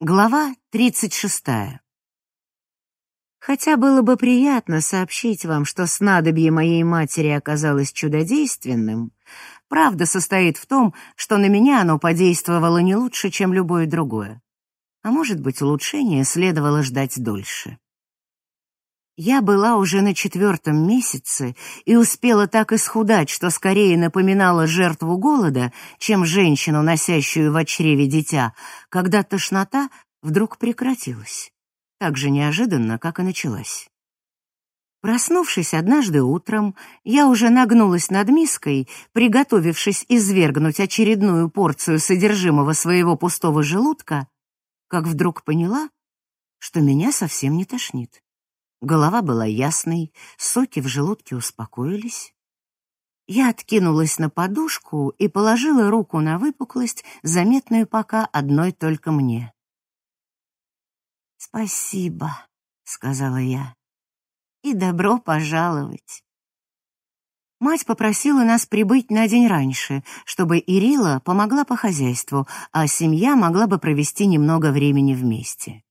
Глава 36. Хотя было бы приятно сообщить вам, что снадобье моей матери оказалось чудодейственным, правда состоит в том, что на меня оно подействовало не лучше, чем любое другое. А может быть, улучшение следовало ждать дольше. Я была уже на четвертом месяце и успела так исхудать, что скорее напоминала жертву голода, чем женщину, носящую в чреве дитя, когда тошнота вдруг прекратилась, так же неожиданно, как и началась. Проснувшись однажды утром, я уже нагнулась над миской, приготовившись извергнуть очередную порцию содержимого своего пустого желудка, как вдруг поняла, что меня совсем не тошнит. Голова была ясной, соки в желудке успокоились. Я откинулась на подушку и положила руку на выпуклость, заметную пока одной только мне. «Спасибо», — сказала я, — «и добро пожаловать». Мать попросила нас прибыть на день раньше, чтобы Ирила помогла по хозяйству, а семья могла бы провести немного времени вместе.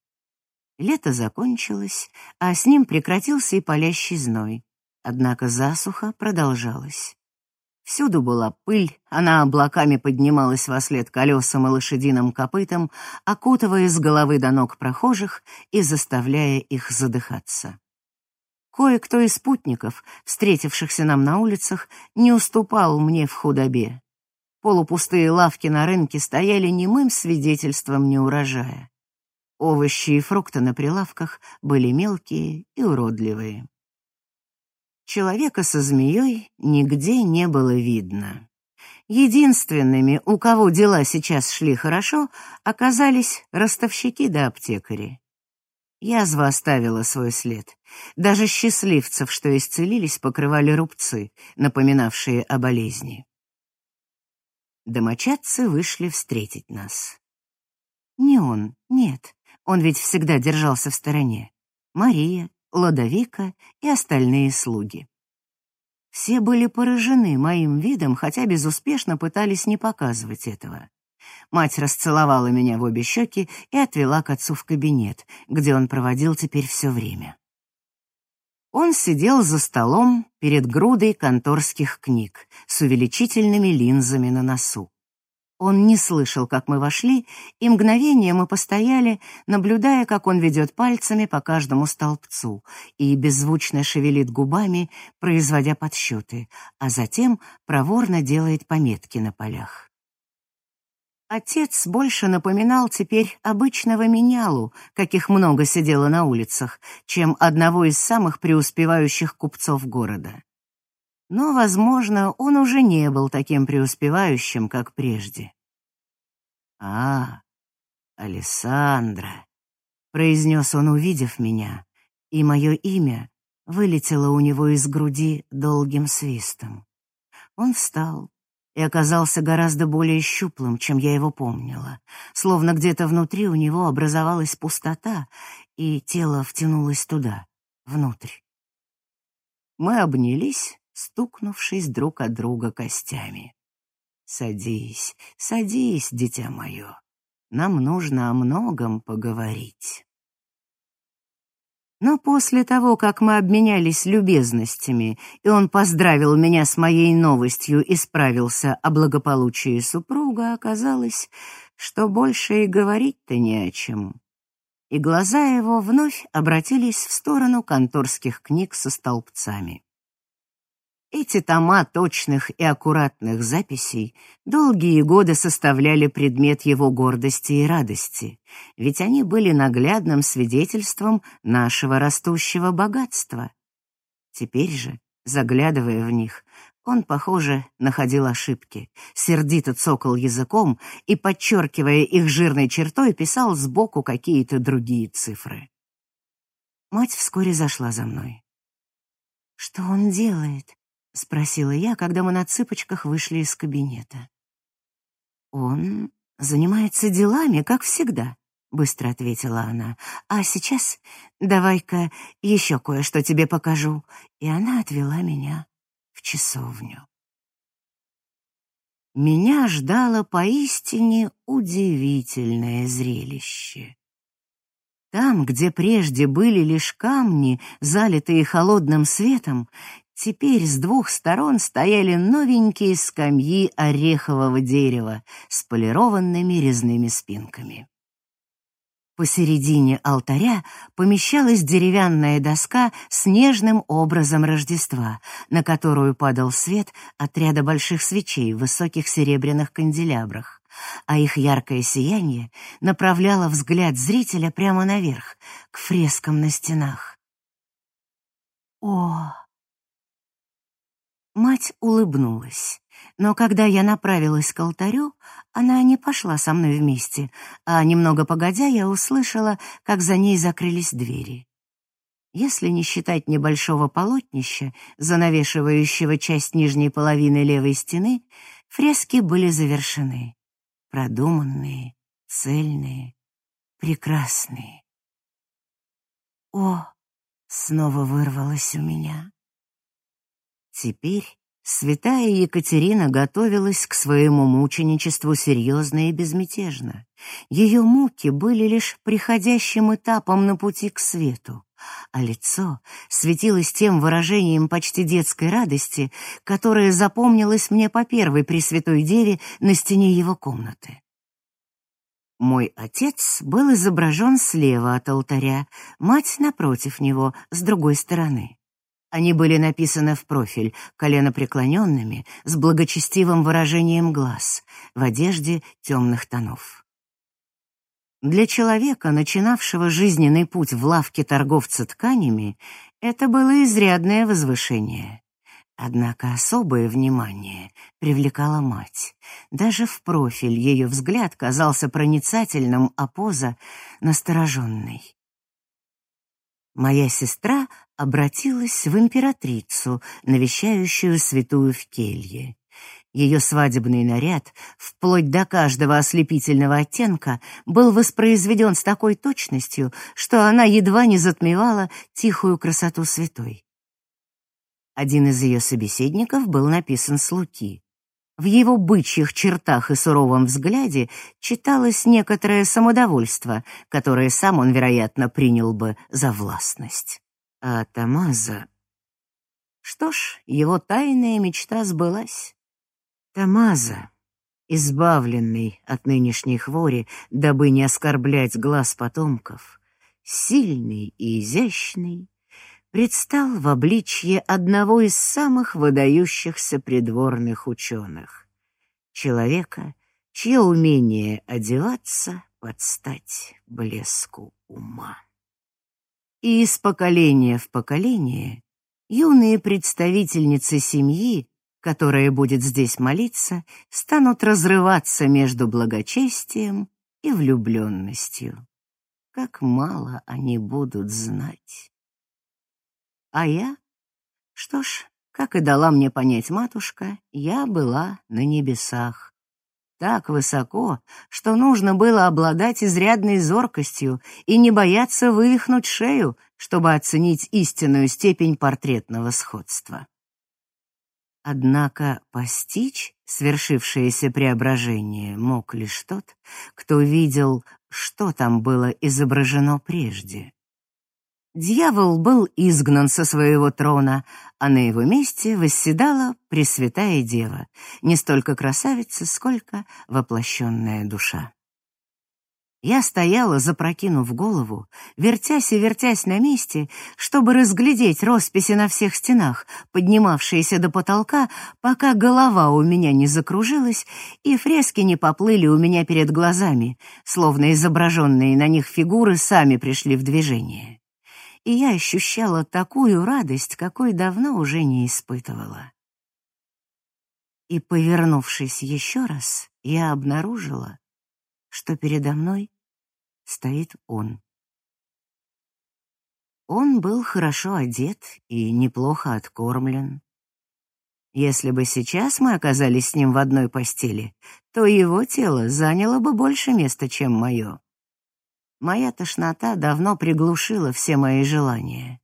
Лето закончилось, а с ним прекратился и палящий зной. Однако засуха продолжалась. Всюду была пыль, она облаками поднималась во след колесам и лошадиным копытам, окутывая с головы до ног прохожих и заставляя их задыхаться. Кое-кто из спутников, встретившихся нам на улицах, не уступал мне в худобе. Полупустые лавки на рынке стояли немым свидетельством неурожая. Овощи и фрукты на прилавках были мелкие и уродливые. Человека со змеей нигде не было видно. Единственными, у кого дела сейчас шли хорошо, оказались ростовщики да аптекари. Язва оставила свой след. Даже счастливцев, что исцелились, покрывали рубцы, напоминавшие о болезни. Домочадцы вышли встретить нас. Не он, нет. Он ведь всегда держался в стороне. Мария, Ладовика и остальные слуги. Все были поражены моим видом, хотя безуспешно пытались не показывать этого. Мать расцеловала меня в обе щеки и отвела к отцу в кабинет, где он проводил теперь все время. Он сидел за столом перед грудой конторских книг с увеличительными линзами на носу. Он не слышал, как мы вошли, и мгновение мы постояли, наблюдая, как он ведет пальцами по каждому столбцу и беззвучно шевелит губами, производя подсчеты, а затем проворно делает пометки на полях. Отец больше напоминал теперь обычного менялу, каких много сидело на улицах, чем одного из самых преуспевающих купцов города. Но, возможно, он уже не был таким преуспевающим, как прежде. «А, Алессандра», — произнес он, увидев меня, и мое имя вылетело у него из груди долгим свистом. Он встал и оказался гораздо более щуплым, чем я его помнила, словно где-то внутри у него образовалась пустота, и тело втянулось туда, внутрь. Мы обнялись, стукнувшись друг от друга костями. «Садись, садись, дитя мое. Нам нужно о многом поговорить». Но после того, как мы обменялись любезностями, и он поздравил меня с моей новостью и справился о благополучии супруга, оказалось, что больше и говорить-то не о чем. И глаза его вновь обратились в сторону конторских книг со столбцами. Эти тома точных и аккуратных записей долгие годы составляли предмет его гордости и радости, ведь они были наглядным свидетельством нашего растущего богатства. Теперь же, заглядывая в них, он, похоже, находил ошибки, сердито цокал языком и, подчеркивая их жирной чертой, писал сбоку какие-то другие цифры. Мать вскоре зашла за мной. «Что он делает?» — спросила я, когда мы на цыпочках вышли из кабинета. «Он занимается делами, как всегда», — быстро ответила она. «А сейчас давай-ка еще кое-что тебе покажу». И она отвела меня в часовню. меня ждало поистине удивительное зрелище. Там, где прежде были лишь камни, залитые холодным светом, теперь с двух сторон стояли новенькие скамьи орехового дерева с полированными резными спинками. Посередине алтаря помещалась деревянная доска с нежным образом Рождества, на которую падал свет от ряда больших свечей в высоких серебряных канделябрах, а их яркое сияние направляло взгляд зрителя прямо наверх, к фрескам на стенах. О! Мать улыбнулась. Но когда я направилась к алтарю, она не пошла со мной вместе, а немного погодя я услышала, как за ней закрылись двери. Если не считать небольшого полотнища, занавешивающего часть нижней половины левой стены, фрески были завершены. Продуманные, цельные, прекрасные. О, снова вырвалось у меня. Теперь Святая Екатерина готовилась к своему мученичеству серьезно и безмятежно. Ее муки были лишь приходящим этапом на пути к свету, а лицо светилось тем выражением почти детской радости, которое запомнилось мне по первой Пресвятой Деве на стене его комнаты. Мой отец был изображен слева от алтаря, мать напротив него, с другой стороны. Они были написаны в профиль, коленопреклоненными, с благочестивым выражением глаз, в одежде темных тонов. Для человека, начинавшего жизненный путь в лавке торговца тканями, это было изрядное возвышение. Однако особое внимание привлекала мать. Даже в профиль ее взгляд казался проницательным, а поза — настороженной. Моя сестра обратилась в императрицу, навещающую святую в келье. Ее свадебный наряд, вплоть до каждого ослепительного оттенка, был воспроизведен с такой точностью, что она едва не затмевала тихую красоту святой. Один из ее собеседников был написан с Луки. В его бычьих чертах и суровом взгляде читалось некоторое самодовольство, которое сам он, вероятно, принял бы за властность. А Тамаза... Что ж, его тайная мечта сбылась. Тамаза, избавленный от нынешней хвори, дабы не оскорблять глаз потомков, сильный и изящный, предстал в обличье одного из самых выдающихся придворных ученых, человека, чье умение одеваться под стать блеску ума. И из поколения в поколение юные представительницы семьи, которая будет здесь молиться, станут разрываться между благочестием и влюбленностью. Как мало они будут знать. А я? Что ж, как и дала мне понять матушка, я была на небесах. Так высоко, что нужно было обладать изрядной зоркостью и не бояться вывихнуть шею, чтобы оценить истинную степень портретного сходства. Однако постичь свершившееся преображение мог лишь тот, кто видел, что там было изображено прежде. Дьявол был изгнан со своего трона, а на его месте восседала Пресвятая Дева, не столько красавица, сколько воплощенная душа. Я стояла, запрокинув голову, вертясь и вертясь на месте, чтобы разглядеть росписи на всех стенах, поднимавшиеся до потолка, пока голова у меня не закружилась и фрески не поплыли у меня перед глазами, словно изображенные на них фигуры сами пришли в движение и я ощущала такую радость, какой давно уже не испытывала. И, повернувшись еще раз, я обнаружила, что передо мной стоит он. Он был хорошо одет и неплохо откормлен. Если бы сейчас мы оказались с ним в одной постели, то его тело заняло бы больше места, чем мое. Моя тошнота давно приглушила все мои желания.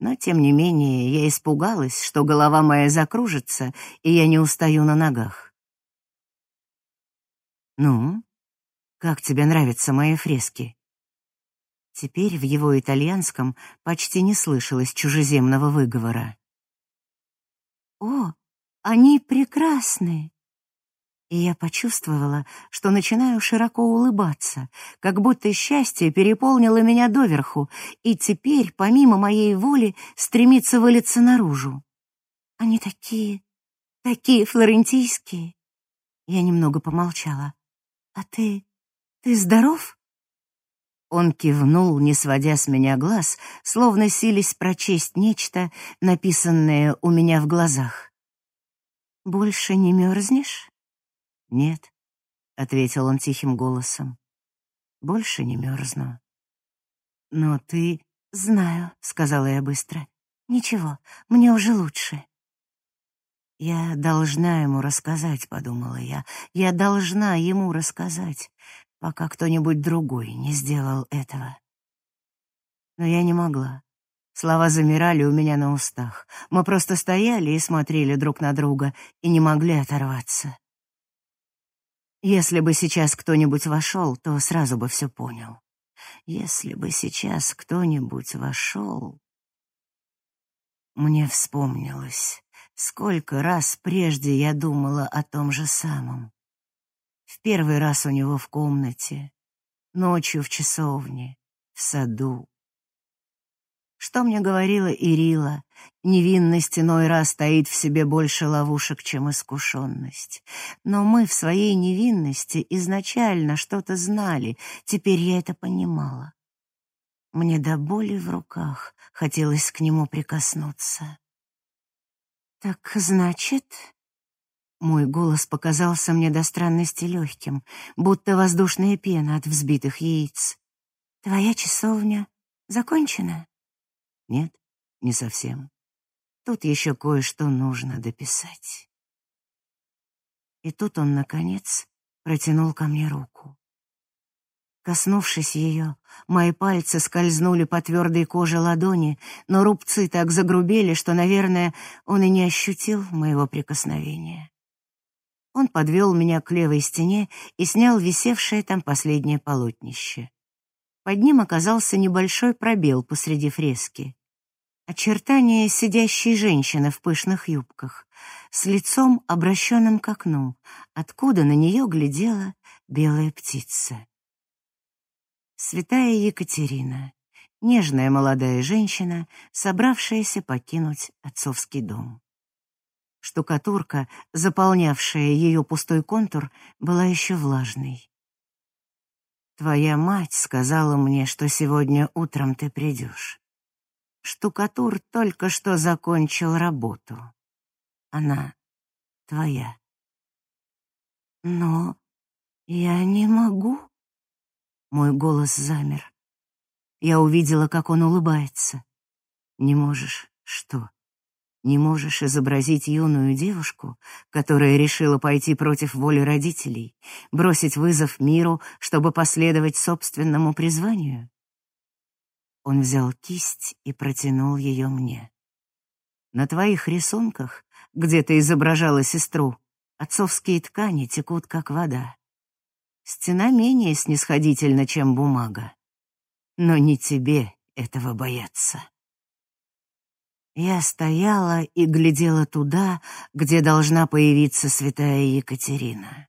Но, тем не менее, я испугалась, что голова моя закружится, и я не устаю на ногах. «Ну, как тебе нравятся мои фрески?» Теперь в его итальянском почти не слышалось чужеземного выговора. «О, они прекрасны!» И я почувствовала, что начинаю широко улыбаться, как будто счастье переполнило меня доверху, и теперь, помимо моей воли, стремится вылиться наружу. Они такие, такие флорентийские. Я немного помолчала. А ты, ты здоров? Он кивнул, не сводя с меня глаз, словно сились прочесть нечто, написанное у меня в глазах. «Больше не мерзнешь?» «Нет», — ответил он тихим голосом. «Больше не мерзну». «Но ты...» «Знаю», — сказала я быстро. «Ничего, мне уже лучше». «Я должна ему рассказать», — подумала я. «Я должна ему рассказать, пока кто-нибудь другой не сделал этого». Но я не могла. Слова замирали у меня на устах. Мы просто стояли и смотрели друг на друга и не могли оторваться. Если бы сейчас кто-нибудь вошел, то сразу бы все понял. Если бы сейчас кто-нибудь вошел... Мне вспомнилось, сколько раз прежде я думала о том же самом. В первый раз у него в комнате, ночью в часовне, в саду, что мне говорила Ирила, невинность иной раз стоит в себе больше ловушек, чем искушенность. Но мы в своей невинности изначально что-то знали, теперь я это понимала. Мне до боли в руках хотелось к нему прикоснуться. «Так, значит...» Мой голос показался мне до странности легким, будто воздушная пена от взбитых яиц. «Твоя часовня закончена?» Нет, не совсем. Тут еще кое-что нужно дописать. И тут он, наконец, протянул ко мне руку. Коснувшись ее, мои пальцы скользнули по твердой коже ладони, но рубцы так загрубели, что, наверное, он и не ощутил моего прикосновения. Он подвел меня к левой стене и снял висевшее там последнее полотнище. Под ним оказался небольшой пробел посреди фрески. Очертания сидящей женщины в пышных юбках, с лицом, обращенным к окну, откуда на нее глядела белая птица. Святая Екатерина, нежная молодая женщина, собравшаяся покинуть отцовский дом. Штукатурка, заполнявшая ее пустой контур, была еще влажной. Твоя мать сказала мне, что сегодня утром ты придешь. Штукатур только что закончил работу. Она твоя. Но я не могу. Мой голос замер. Я увидела, как он улыбается. Не можешь что? Не можешь изобразить юную девушку, которая решила пойти против воли родителей, бросить вызов миру, чтобы последовать собственному призванию? Он взял кисть и протянул ее мне. На твоих рисунках, где ты изображала сестру, отцовские ткани текут как вода. Стена менее снисходительна, чем бумага. Но не тебе этого бояться. Я стояла и глядела туда, где должна появиться святая Екатерина.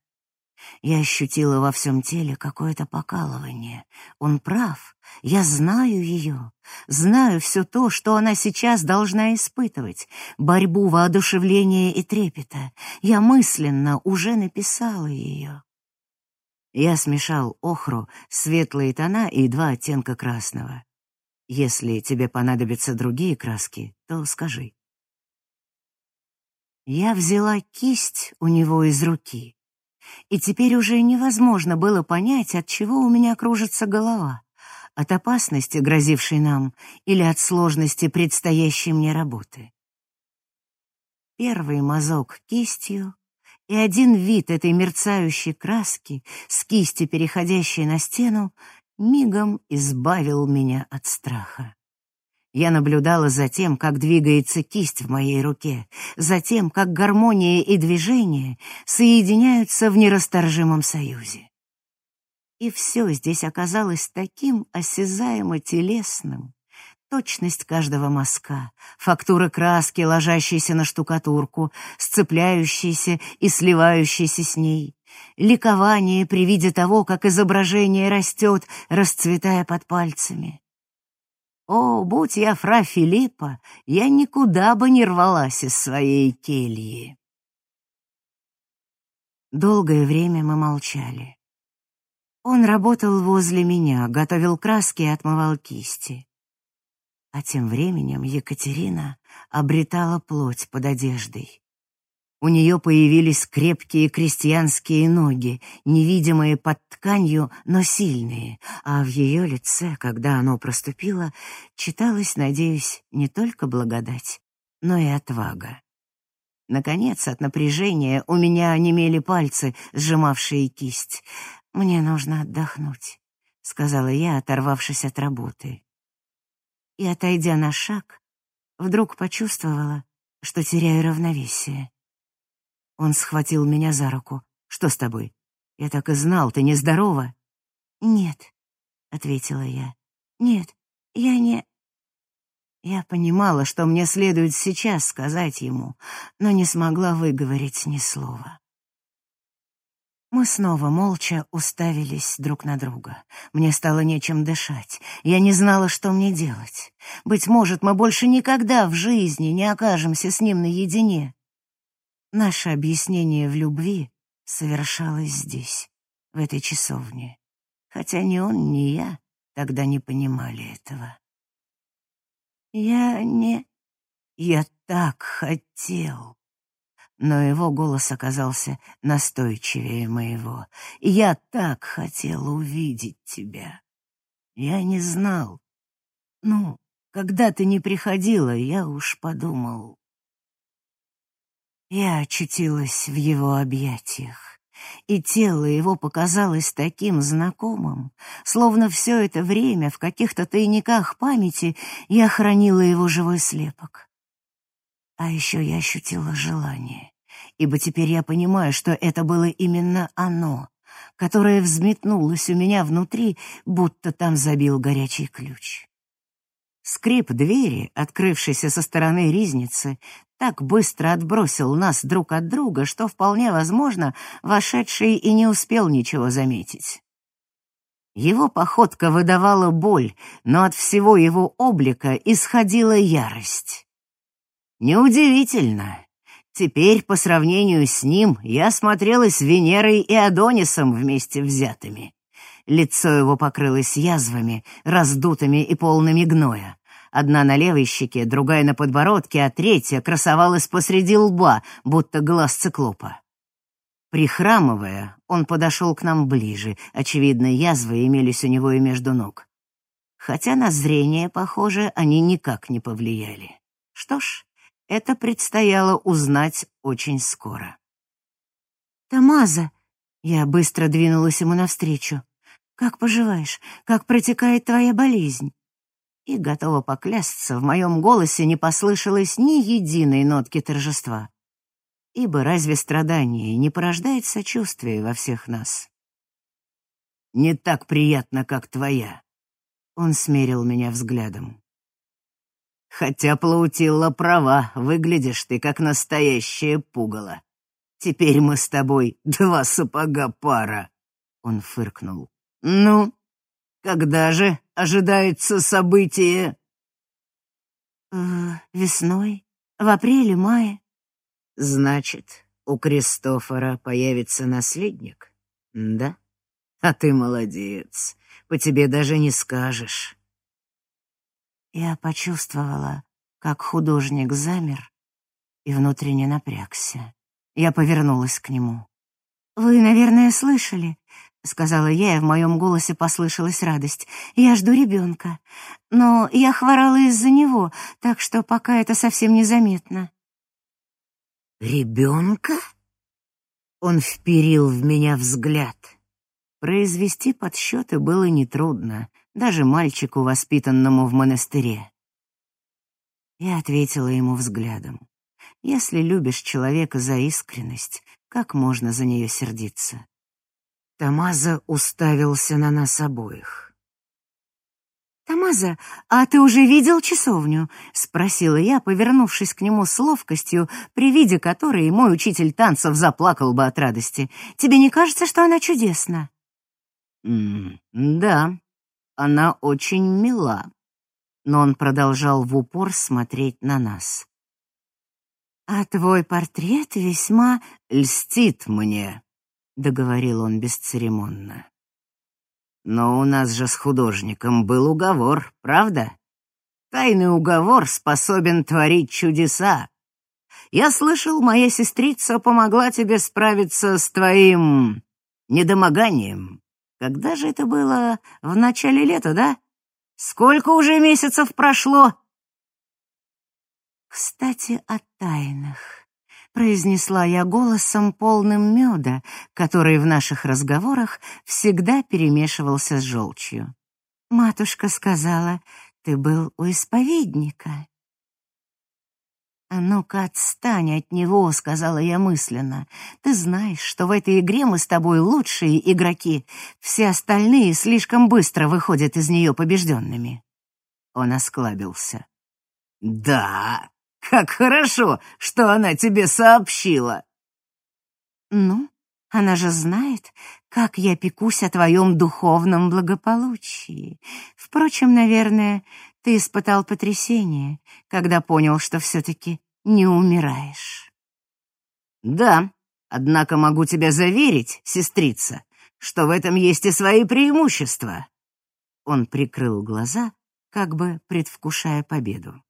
Я ощутила во всем теле какое-то покалывание. Он прав. Я знаю ее. Знаю все то, что она сейчас должна испытывать. Борьбу, воодушевление и трепета. Я мысленно уже написала ее. Я смешал охру, светлые тона и два оттенка красного. Если тебе понадобятся другие краски, то скажи. Я взяла кисть у него из руки, и теперь уже невозможно было понять, от чего у меня кружится голова, от опасности, грозившей нам, или от сложности предстоящей мне работы. Первый мазок кистью и один вид этой мерцающей краски с кисти, переходящей на стену, мигом избавил меня от страха. Я наблюдала за тем, как двигается кисть в моей руке, за тем, как гармония и движение соединяются в нерасторжимом союзе. И все здесь оказалось таким осязаемо телесным. Точность каждого мазка, фактура краски, ложащейся на штукатурку, сцепляющейся и сливающейся с ней, ликование при виде того, как изображение растет, расцветая под пальцами. О, будь я фра Филиппа, я никуда бы не рвалась из своей кельи. Долгое время мы молчали. Он работал возле меня, готовил краски и отмывал кисти. А тем временем Екатерина обретала плоть под одеждой. У нее появились крепкие крестьянские ноги, невидимые под тканью, но сильные, а в ее лице, когда оно проступило, читалось, надеюсь, не только благодать, но и отвага. Наконец, от напряжения у меня онемели пальцы, сжимавшие кисть. «Мне нужно отдохнуть», — сказала я, оторвавшись от работы. И, отойдя на шаг, вдруг почувствовала, что теряю равновесие. Он схватил меня за руку. «Что с тобой? Я так и знал, ты нездорова». «Нет», — ответила я. «Нет, я не...» Я понимала, что мне следует сейчас сказать ему, но не смогла выговорить ни слова. Мы снова молча уставились друг на друга. Мне стало нечем дышать. Я не знала, что мне делать. Быть может, мы больше никогда в жизни не окажемся с ним наедине. Наше объяснение в любви совершалось здесь, в этой часовне, хотя ни он, ни я тогда не понимали этого. Я не... Я так хотел. Но его голос оказался настойчивее моего. Я так хотел увидеть тебя. Я не знал. Ну, когда ты не приходила, я уж подумал, я очутилась в его объятиях, и тело его показалось таким знакомым, словно все это время в каких-то тайниках памяти я хранила его живой слепок. А еще я ощутила желание, ибо теперь я понимаю, что это было именно оно, которое взметнулось у меня внутри, будто там забил горячий ключ. Скрип двери, открывшейся со стороны ризницы, так быстро отбросил нас друг от друга, что вполне возможно, вошедший и не успел ничего заметить. Его походка выдавала боль, но от всего его облика исходила ярость. Неудивительно. Теперь, по сравнению с ним, я смотрелась Венерой и Адонисом вместе взятыми. Лицо его покрылось язвами, раздутыми и полными гноя. Одна на левой щеке, другая на подбородке, а третья красовалась посреди лба, будто глаз циклопа. Прихрамывая, он подошел к нам ближе. Очевидно, язвы имелись у него и между ног. Хотя на зрение, похоже, они никак не повлияли. Что ж, это предстояло узнать очень скоро. «Тамаза!» — я быстро двинулась ему навстречу. Как поживаешь? Как протекает твоя болезнь?» И, готова поклясться, в моем голосе не послышалось ни единой нотки торжества. Ибо разве страдание не порождает сочувствия во всех нас? «Не так приятно, как твоя», — он смерил меня взглядом. «Хотя Плаутилла права, выглядишь ты как настоящее пугало. Теперь мы с тобой два сапога пара», — он фыркнул. «Ну, когда же ожидается событие?» э, «Весной, в апреле-мае». «Значит, у Кристофора появится наследник, да? А ты молодец, по тебе даже не скажешь». Я почувствовала, как художник замер и внутренне напрягся. Я повернулась к нему. «Вы, наверное, слышали, — сказала я, и в моем голосе послышалась радость. «Я жду ребенка. Но я хворала из-за него, так что пока это совсем незаметно». «Ребенка?» Он вперил в меня взгляд. Произвести подсчеты было нетрудно, даже мальчику, воспитанному в монастыре. и ответила ему взглядом. Если любишь человека за искренность, как можно за нее сердиться? Тамаза уставился на нас обоих. «Тамаза, а ты уже видел часовню?» — спросила я, повернувшись к нему с ловкостью, при виде которой мой учитель танцев заплакал бы от радости. «Тебе не кажется, что она чудесна?» «М да, она очень мила», но он продолжал в упор смотреть на нас. «А твой портрет весьма льстит мне», — договорил он бесцеремонно. «Но у нас же с художником был уговор, правда? Тайный уговор способен творить чудеса. Я слышал, моя сестрица помогла тебе справиться с твоим недомоганием. Когда же это было? В начале лета, да? Сколько уже месяцев прошло?» «Кстати, о тайнах», — произнесла я голосом полным меда, который в наших разговорах всегда перемешивался с желчью. «Матушка сказала, ты был у исповедника». «А ну-ка отстань от него», — сказала я мысленно. «Ты знаешь, что в этой игре мы с тобой лучшие игроки. Все остальные слишком быстро выходят из нее побежденными». Он осклабился. «Да, как хорошо, что она тебе сообщила. Ну, она же знает, как я пекусь о твоем духовном благополучии. Впрочем, наверное, ты испытал потрясение, когда понял, что все-таки не умираешь. Да, однако могу тебя заверить, сестрица, что в этом есть и свои преимущества. Он прикрыл глаза, как бы предвкушая победу.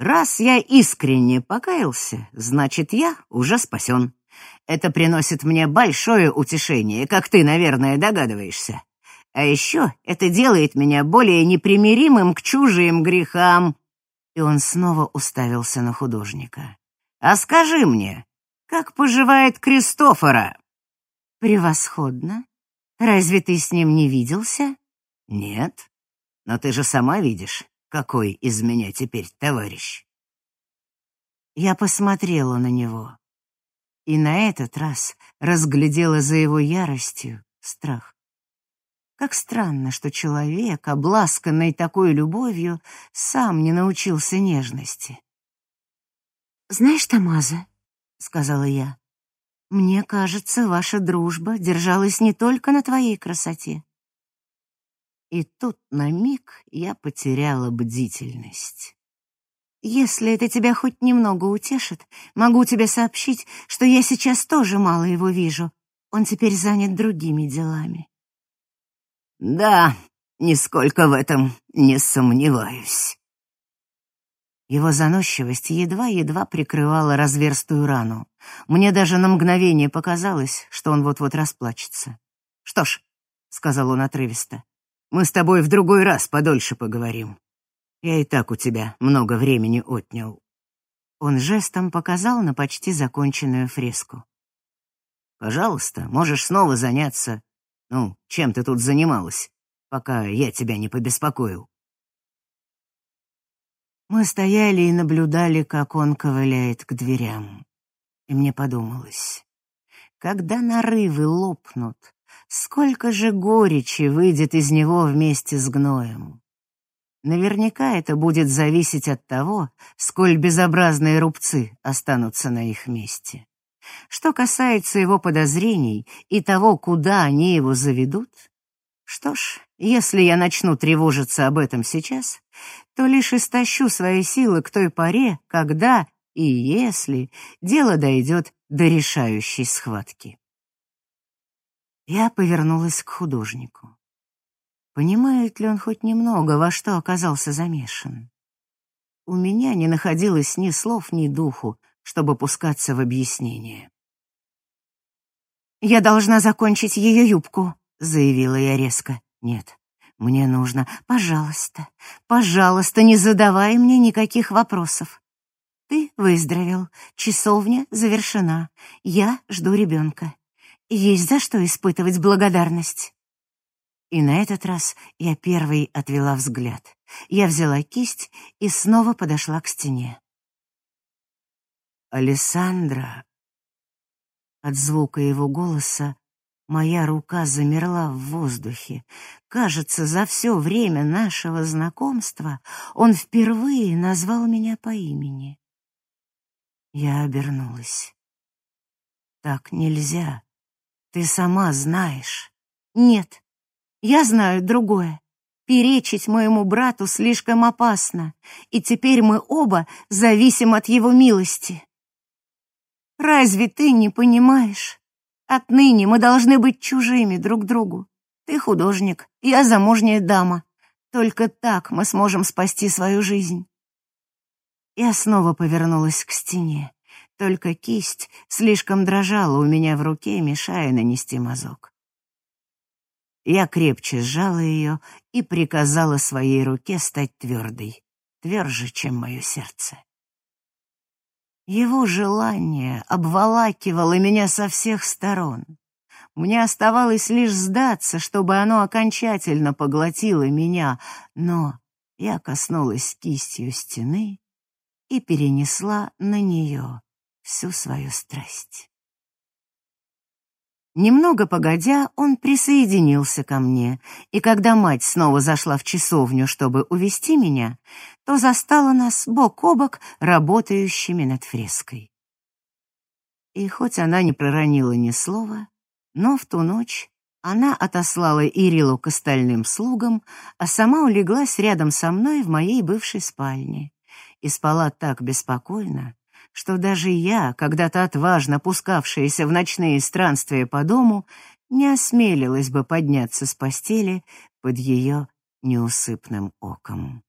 Раз я искренне покаялся, значит, я уже спасен. Это приносит мне большое утешение, как ты, наверное, догадываешься. А еще это делает меня более непримиримым к чужим грехам. И он снова уставился на художника. А скажи мне, как поживает Кристофора? Превосходно. Разве ты с ним не виделся? Нет. Но ты же сама видишь, какой из меня теперь товарищ? Я посмотрела на него и на этот раз разглядела за его яростью страх. Как странно, что человек, обласканный такой любовью, сам не научился нежности. «Знаешь, Тамаза», — сказала я, — «мне кажется, ваша дружба держалась не только на твоей красоте, и тут на миг я потеряла бдительность. Если это тебя хоть немного утешит, могу тебе сообщить, что я сейчас тоже мало его вижу. Он теперь занят другими делами. Да, нисколько в этом не сомневаюсь. Его заносчивость едва-едва прикрывала разверстую рану. Мне даже на мгновение показалось, что он вот-вот расплачется. «Что ж», — сказал он отрывисто, мы с тобой в другой раз подольше поговорим. Я и так у тебя много времени отнял». Он жестом показал на почти законченную фреску. «Пожалуйста, можешь снова заняться. Ну, чем ты тут занималась, пока я тебя не побеспокоил?» Мы стояли и наблюдали, как он ковыляет к дверям. И мне подумалось, когда нарывы лопнут, Сколько же горечи выйдет из него вместе с гноем. Наверняка это будет зависеть от того, сколь безобразные рубцы останутся на их месте. Что касается его подозрений и того, куда они его заведут, что ж, если я начну тревожиться об этом сейчас, то лишь истощу свои силы к той поре, когда и если дело дойдет до решающей схватки. Я повернулась к художнику. Понимает ли он хоть немного, во что оказался замешан? У меня не находилось ни слов, ни духу, чтобы пускаться в объяснение. «Я должна закончить ее юбку», — заявила я резко. «Нет, мне нужно... Пожалуйста, пожалуйста, не задавай мне никаких вопросов. Ты выздоровел, часовня завершена, я жду ребенка. Есть за что испытывать благодарность. И на этот раз я первой отвела взгляд. Я взяла кисть и снова подошла к стене. «Алессандра!» От звука его голоса моя рука замерла в воздухе. Кажется, за все время нашего знакомства он впервые назвал меня по имени. Я обернулась. «Так нельзя. Ты сама знаешь». «Нет, я знаю другое. Перечить моему брату слишком опасно, и теперь мы оба зависим от его милости. Разве ты не понимаешь? Отныне мы должны быть чужими друг другу. Ты художник, я замужняя дама. Только так мы сможем спасти свою жизнь. Я снова повернулась к стене. Только кисть слишком дрожала у меня в руке, мешая нанести мазок. Я крепче сжала ее и приказала своей руке стать твердой, тверже, чем мое сердце. Его желание обволакивало меня со всех сторон. Мне оставалось лишь сдаться, чтобы оно окончательно поглотило меня, но я коснулась кистью стены и перенесла на нее всю свою страсть. Немного погодя, он присоединился ко мне, и когда мать снова зашла в часовню, чтобы увести меня, то застала нас бок о бок работающими над фреской. И хоть она не проронила ни слова, но в ту ночь она отослала Ирилу к остальным слугам, а сама улеглась рядом со мной в моей бывшей спальне и спала так беспокойно, что даже я, когда-то отважно пускавшаяся в ночные странствия по дому, не осмелилась бы подняться с постели под ее неусыпным оком.